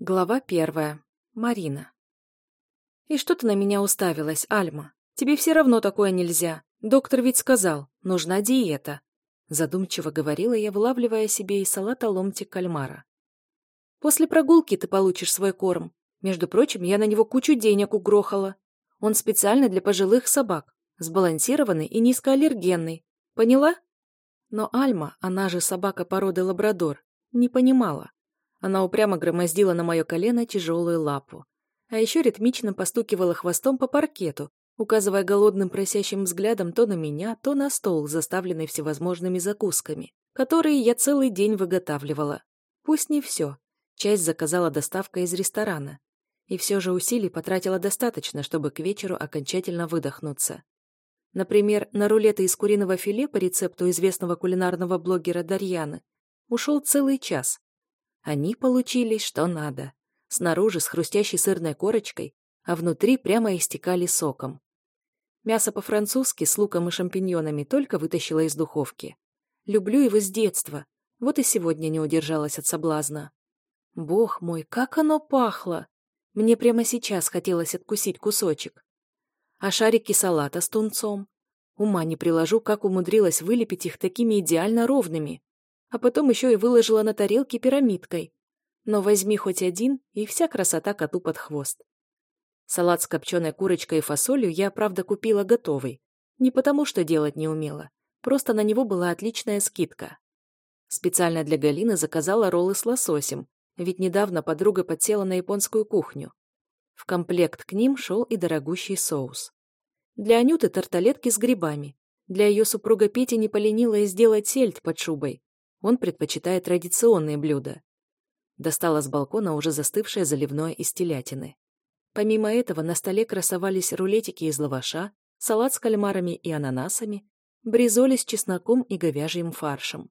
Глава первая. Марина. «И что ты на меня уставилась, Альма? Тебе все равно такое нельзя. Доктор ведь сказал, нужна диета». Задумчиво говорила я, вылавливая себе из салата ломтик кальмара. «После прогулки ты получишь свой корм. Между прочим, я на него кучу денег угрохала. Он специально для пожилых собак, сбалансированный и низкоаллергенный. Поняла?» Но Альма, она же собака породы лабрадор, не понимала. Она упрямо громоздила на мое колено тяжелую лапу. А еще ритмично постукивала хвостом по паркету, указывая голодным просящим взглядом то на меня, то на стол, заставленный всевозможными закусками, которые я целый день выготавливала. Пусть не все. Часть заказала доставка из ресторана. И все же усилий потратила достаточно, чтобы к вечеру окончательно выдохнуться. Например, на рулеты из куриного филе по рецепту известного кулинарного блогера Дарьяны ушел целый час, они получились что надо. Снаружи с хрустящей сырной корочкой, а внутри прямо истекали соком. Мясо по-французски с луком и шампиньонами только вытащила из духовки. Люблю его с детства, вот и сегодня не удержалась от соблазна. Бог мой, как оно пахло! Мне прямо сейчас хотелось откусить кусочек. А шарики салата с тунцом? Ума не приложу, как умудрилась вылепить их такими идеально ровными а потом еще и выложила на тарелке пирамидкой. Но возьми хоть один, и вся красота коту под хвост. Салат с копченой курочкой и фасолью я, правда, купила готовый. Не потому, что делать не умела. Просто на него была отличная скидка. Специально для Галины заказала роллы с лососем, ведь недавно подруга подсела на японскую кухню. В комплект к ним шел и дорогущий соус. Для Анюты тарталетки с грибами. Для ее супруга Пети не поленила сделать сельдь под шубой. Он предпочитает традиционные блюда. Достала с балкона уже застывшее заливное из телятины. Помимо этого на столе красовались рулетики из лаваша, салат с кальмарами и ананасами, бризоли с чесноком и говяжьим фаршем.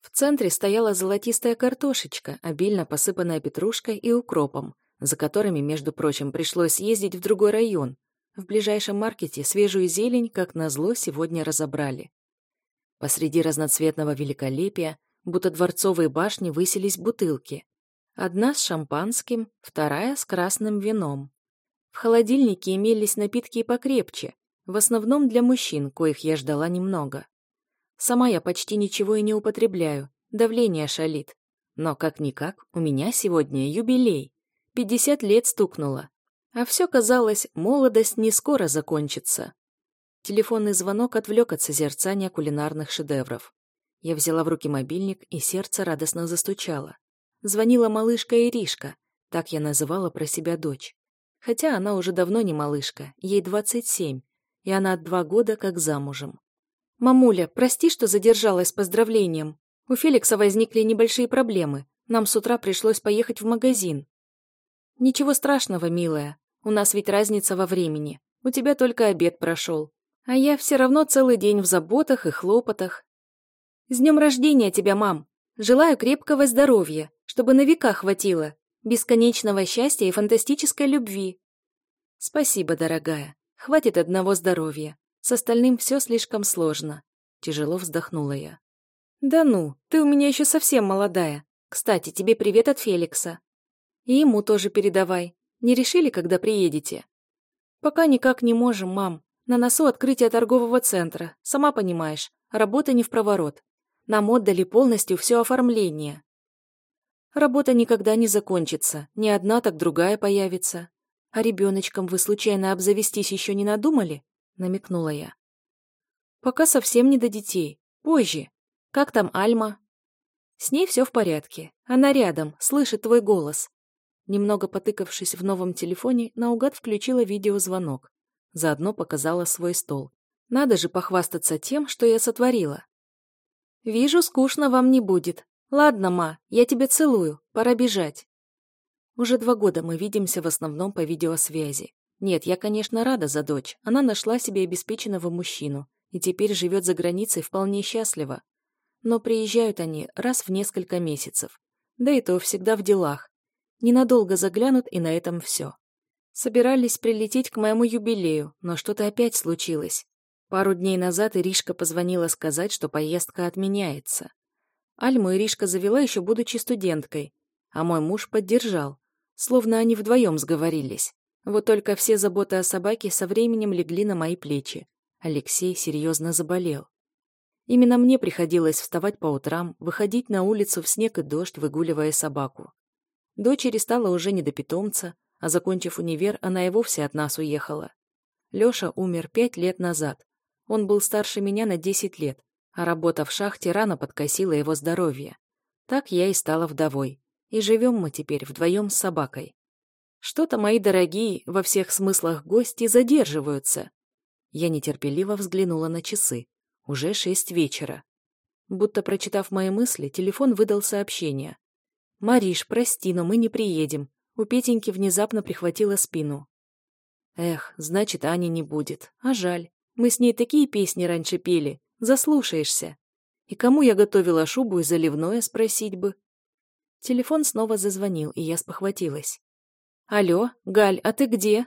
В центре стояла золотистая картошечка, обильно посыпанная петрушкой и укропом, за которыми, между прочим, пришлось съездить в другой район. В ближайшем маркете свежую зелень, как назло, сегодня разобрали. Посреди разноцветного великолепия будто дворцовые башни высились бутылки. Одна с шампанским, вторая с красным вином. В холодильнике имелись напитки покрепче, в основном для мужчин, коих я ждала немного. Сама я почти ничего и не употребляю, давление шалит. Но как-никак, у меня сегодня юбилей. 50 лет стукнуло. А все казалось, молодость не скоро закончится. Телефонный звонок отвлек от созерцания кулинарных шедевров. Я взяла в руки мобильник, и сердце радостно застучало. Звонила малышка Иришка, так я называла про себя дочь. Хотя она уже давно не малышка, ей 27, и она два года как замужем. «Мамуля, прости, что задержалась с поздравлением. У Феликса возникли небольшие проблемы. Нам с утра пришлось поехать в магазин». «Ничего страшного, милая. У нас ведь разница во времени. У тебя только обед прошел. А я все равно целый день в заботах и хлопотах. С днем рождения тебя, мам! Желаю крепкого здоровья, чтобы на века хватило, бесконечного счастья и фантастической любви. Спасибо, дорогая. Хватит одного здоровья. С остальным все слишком сложно. Тяжело вздохнула я. Да ну, ты у меня еще совсем молодая. Кстати, тебе привет от Феликса. И ему тоже передавай. Не решили, когда приедете? Пока никак не можем, мам. На носу открытие торгового центра. Сама понимаешь, работа не в проворот. Нам отдали полностью все оформление. Работа никогда не закончится, ни одна, так другая появится. А ребеночком вы случайно обзавестись еще не надумали? Намекнула я. Пока совсем не до детей. Позже. Как там Альма? С ней все в порядке. Она рядом, слышит твой голос. Немного потыкавшись в новом телефоне, наугад включила видеозвонок. Заодно показала свой стол. Надо же похвастаться тем, что я сотворила. «Вижу, скучно вам не будет. Ладно, ма, я тебя целую, пора бежать». Уже два года мы видимся в основном по видеосвязи. Нет, я, конечно, рада за дочь. Она нашла себе обеспеченного мужчину и теперь живет за границей вполне счастливо. Но приезжают они раз в несколько месяцев. Да и то всегда в делах. Ненадолго заглянут, и на этом все. Собирались прилететь к моему юбилею, но что-то опять случилось. Пару дней назад Иришка позвонила сказать, что поездка отменяется. Альму Иришка завела еще будучи студенткой, а мой муж поддержал. Словно они вдвоем сговорились. Вот только все заботы о собаке со временем легли на мои плечи. Алексей серьезно заболел. Именно мне приходилось вставать по утрам, выходить на улицу в снег и дождь, выгуливая собаку. Дочери стало уже не до питомца, а закончив универ, она и вовсе от нас уехала. Лёша умер пять лет назад. Он был старше меня на десять лет, а работа в шахте рано подкосила его здоровье. Так я и стала вдовой. И живем мы теперь вдвоем с собакой. Что-то мои дорогие, во всех смыслах гости, задерживаются. Я нетерпеливо взглянула на часы. Уже шесть вечера. Будто прочитав мои мысли, телефон выдал сообщение. «Мариш, прости, но мы не приедем. У Петеньки внезапно прихватило спину». Эх, значит, Ани не будет. А жаль. Мы с ней такие песни раньше пели. Заслушаешься. И кому я готовила шубу и заливное, спросить бы. Телефон снова зазвонил, и я спохватилась. «Алло, Галь, а ты где?»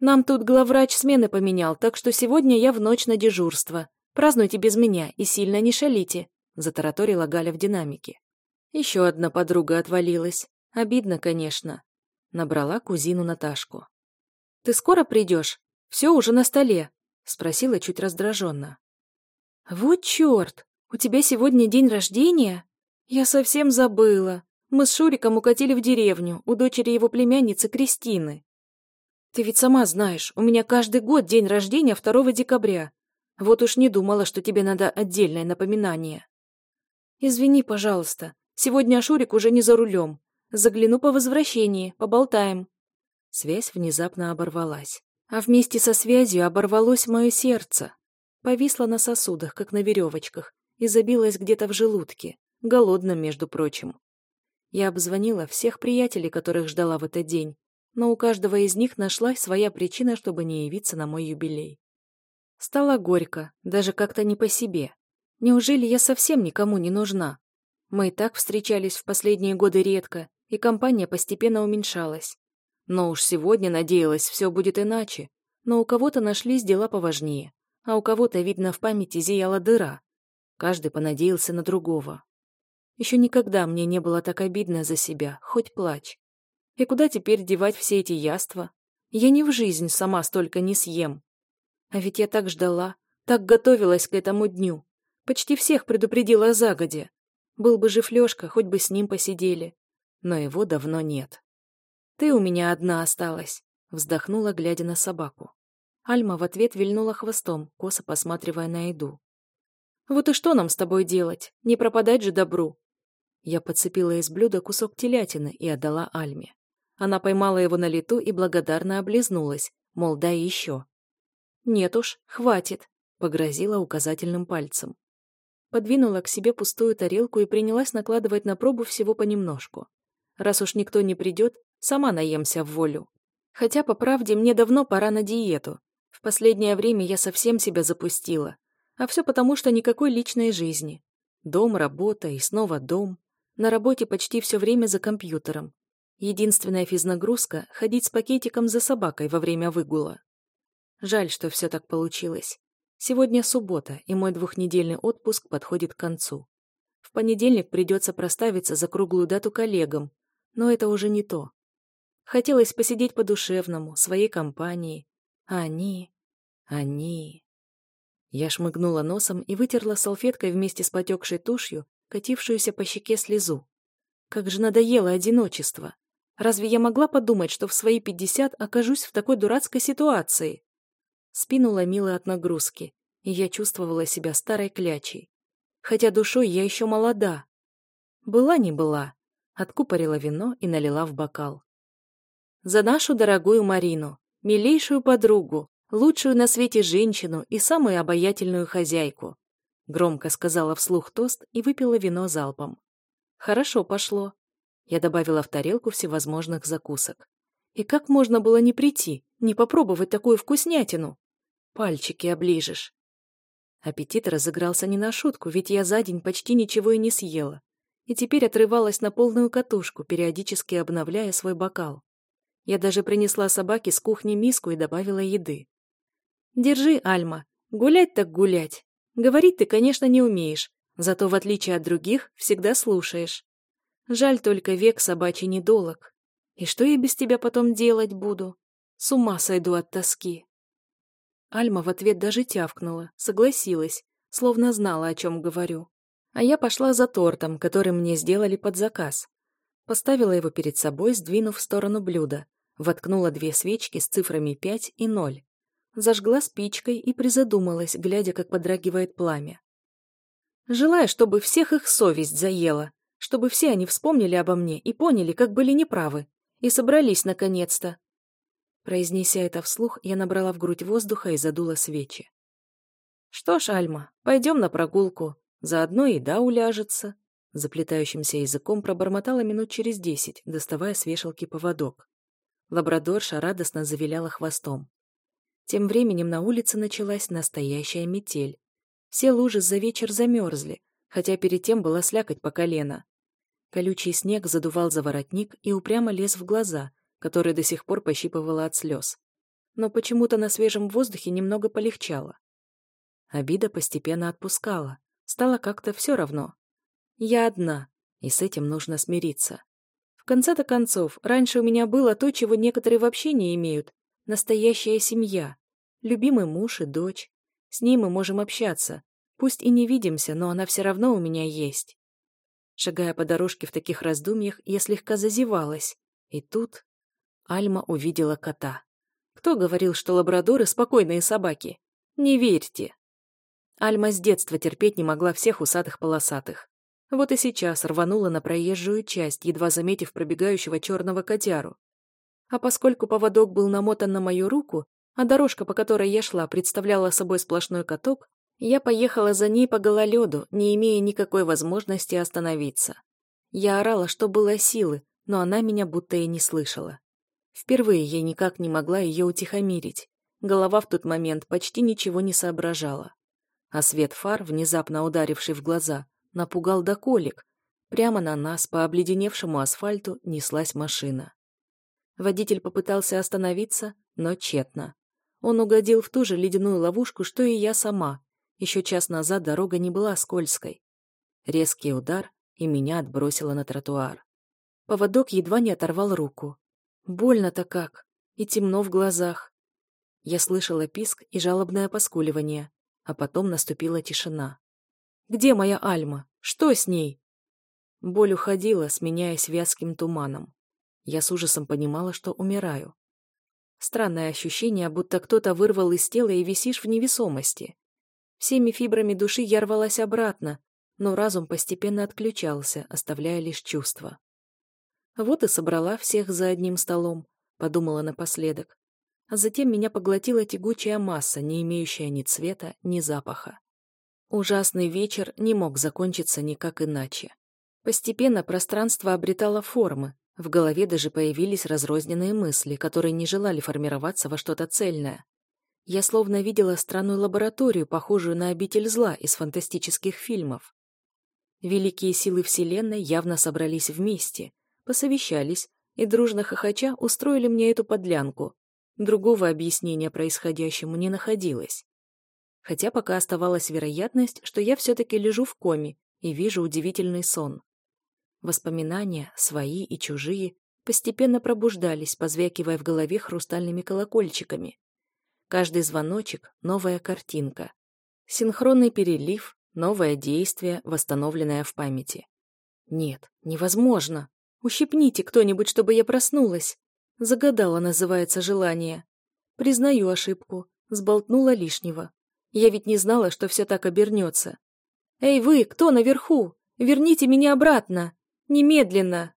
«Нам тут главврач смены поменял, так что сегодня я в ночь на дежурство. Празднуйте без меня и сильно не шалите», — затараторила Галя в динамике. Еще одна подруга отвалилась. Обидно, конечно. Набрала кузину Наташку. «Ты скоро придешь? Все уже на столе», — спросила чуть раздраженно. «Вот черт! У тебя сегодня день рождения? Я совсем забыла. Мы с Шуриком укатили в деревню, у дочери его племянницы Кристины. Ты ведь сама знаешь, у меня каждый год день рождения 2 декабря. Вот уж не думала, что тебе надо отдельное напоминание. Извини, пожалуйста, сегодня Шурик уже не за рулем. Загляну по возвращении, поболтаем. Связь внезапно оборвалась. А вместе со связью оборвалось мое сердце. Повисло на сосудах, как на веревочках, и забилось где-то в желудке, голодном, между прочим. Я обзвонила всех приятелей, которых ждала в этот день, но у каждого из них нашлась своя причина, чтобы не явиться на мой юбилей. Стало горько, даже как-то не по себе. Неужели я совсем никому не нужна? Мы и так встречались в последние годы редко, и компания постепенно уменьшалась. Но уж сегодня надеялась, все будет иначе. Но у кого-то нашлись дела поважнее, а у кого-то, видно, в памяти зияла дыра. Каждый понадеялся на другого. Еще никогда мне не было так обидно за себя, хоть плачь. И куда теперь девать все эти яства? Я ни в жизнь сама столько не съем. А ведь я так ждала, так готовилась к этому дню. Почти всех предупредила загодя. Был бы жив Лёшка, хоть бы с ним посидели. Но его давно нет. «Ты у меня одна осталась», — вздохнула, глядя на собаку. Альма в ответ вильнула хвостом, косо посматривая на еду. «Вот и что нам с тобой делать? Не пропадать же добру. Я подцепила из блюда кусок телятины и отдала Альме. Она поймала его на лету и благодарно облизнулась, мол, дай еще. «Нет уж, хватит», — погрозила указательным пальцем. Подвинула к себе пустую тарелку и принялась накладывать на пробу всего понемножку. Раз уж никто не придет, сама наемся в волю. Хотя, по правде, мне давно пора на диету. В последнее время я совсем себя запустила. А все потому, что никакой личной жизни. Дом, работа и снова дом. На работе почти все время за компьютером. Единственная физнагрузка — ходить с пакетиком за собакой во время выгула. Жаль, что все так получилось. Сегодня суббота, и мой двухнедельный отпуск подходит к концу. В понедельник придется проставиться за круглую дату коллегам, но это уже не то. Хотелось посидеть по-душевному, своей компанией. А они... они... Я шмыгнула носом и вытерла салфеткой вместе с потекшей тушью катившуюся по щеке слезу. Как же надоело одиночество. Разве я могла подумать, что в свои пятьдесят окажусь в такой дурацкой ситуации? Спину ломило от нагрузки, и я чувствовала себя старой клячей. Хотя душой я еще молода. Была не была. Откупорила вино и налила в бокал. За нашу дорогую Марину, милейшую подругу, лучшую на свете женщину и самую обаятельную хозяйку, Громко сказала вслух тост и выпила вино залпом. Хорошо пошло. Я добавила в тарелку всевозможных закусок. И как можно было не прийти, не попробовать такую вкуснятину? Пальчики оближешь. Аппетит разыгрался не на шутку, ведь я за день почти ничего и не съела. И теперь отрывалась на полную катушку, периодически обновляя свой бокал. Я даже принесла собаке с кухни миску и добавила еды. «Держи, Альма. Гулять так гулять. Говорить ты, конечно, не умеешь, зато, в отличие от других, всегда слушаешь. Жаль только век собачий недолог. И что я без тебя потом делать буду? С ума сойду от тоски. Альма в ответ даже тявкнула, согласилась, словно знала, о чем говорю. А я пошла за тортом, который мне сделали под заказ. Поставила его перед собой, сдвинув в сторону блюда. Воткнула две свечки с цифрами 5 и 0. Зажгла спичкой и призадумалась, глядя, как подрагивает пламя. Желая, чтобы всех их совесть заела, чтобы все они вспомнили обо мне и поняли, как были неправы, и собрались наконец-то. Произнеся это вслух, я набрала в грудь воздуха и задула свечи. «Что ж, Альма, пойдем на прогулку. Заодно еда уляжется». Заплетающимся языком пробормотала минут через десять, доставая с вешалки поводок. Лабрадорша радостно завиляла хвостом. Тем временем на улице началась настоящая метель. Все лужи за вечер замерзли, хотя перед тем была слякоть по колено. Колючий снег задувал за воротник и упрямо лез в глаза, которые до сих пор пощипывало от слез. Но почему-то на свежем воздухе немного полегчало. Обида постепенно отпускала. Стало как-то все равно. Я одна, и с этим нужно смириться. Конце-то концов, раньше у меня было то, чего некоторые вообще не имеют. Настоящая семья. Любимый муж и дочь. С ней мы можем общаться. Пусть и не видимся, но она все равно у меня есть. Шагая по дорожке в таких раздумьях, я слегка зазевалась. И тут Альма увидела кота. Кто говорил, что лабрадоры — спокойные собаки? Не верьте. Альма с детства терпеть не могла всех усатых-полосатых. Вот и сейчас рванула на проезжую часть, едва заметив пробегающего черного котяру. А поскольку поводок был намотан на мою руку, а дорожка, по которой я шла, представляла собой сплошной каток, я поехала за ней по гололеду, не имея никакой возможности остановиться. Я орала, что было силы, но она меня будто и не слышала. Впервые я никак не могла ее утихомирить. Голова в тот момент почти ничего не соображала. А свет фар, внезапно ударивший в глаза, напугал до колик. Прямо на нас, по обледеневшему асфальту, неслась машина. Водитель попытался остановиться, но тщетно. Он угодил в ту же ледяную ловушку, что и я сама, еще час назад дорога не была скользкой. Резкий удар, и меня отбросило на тротуар. Поводок едва не оторвал руку. Больно-то как, и темно в глазах. Я слышала писк и жалобное поскуливание, а потом наступила тишина. «Где моя Альма? Что с ней?» Боль уходила, сменяясь вязким туманом. Я с ужасом понимала, что умираю. Странное ощущение, будто кто-то вырвал из тела и висишь в невесомости. Всеми фибрами души я рвалась обратно, но разум постепенно отключался, оставляя лишь чувства. Вот и собрала всех за одним столом, подумала напоследок. А затем меня поглотила тягучая масса, не имеющая ни цвета, ни запаха. Ужасный вечер не мог закончиться никак иначе. Постепенно пространство обретало формы, в голове даже появились разрозненные мысли, которые не желали формироваться во что-то цельное. Я словно видела странную лабораторию, похожую на обитель зла из фантастических фильмов. Великие силы Вселенной явно собрались вместе, посовещались и, дружно хохоча, устроили мне эту подлянку. Другого объяснения происходящему не находилось. Хотя пока оставалась вероятность, что я все-таки лежу в коме и вижу удивительный сон. Воспоминания, свои и чужие, постепенно пробуждались, позвякивая в голове хрустальными колокольчиками. Каждый звоночек — новая картинка. Синхронный перелив, новое действие, восстановленное в памяти. Нет, невозможно. Ущипните кто-нибудь, чтобы я проснулась. Загадала, называется желание. Признаю ошибку, сболтнула лишнего. Я ведь не знала, что все так обернется. «Эй вы, кто наверху? Верните меня обратно! Немедленно!»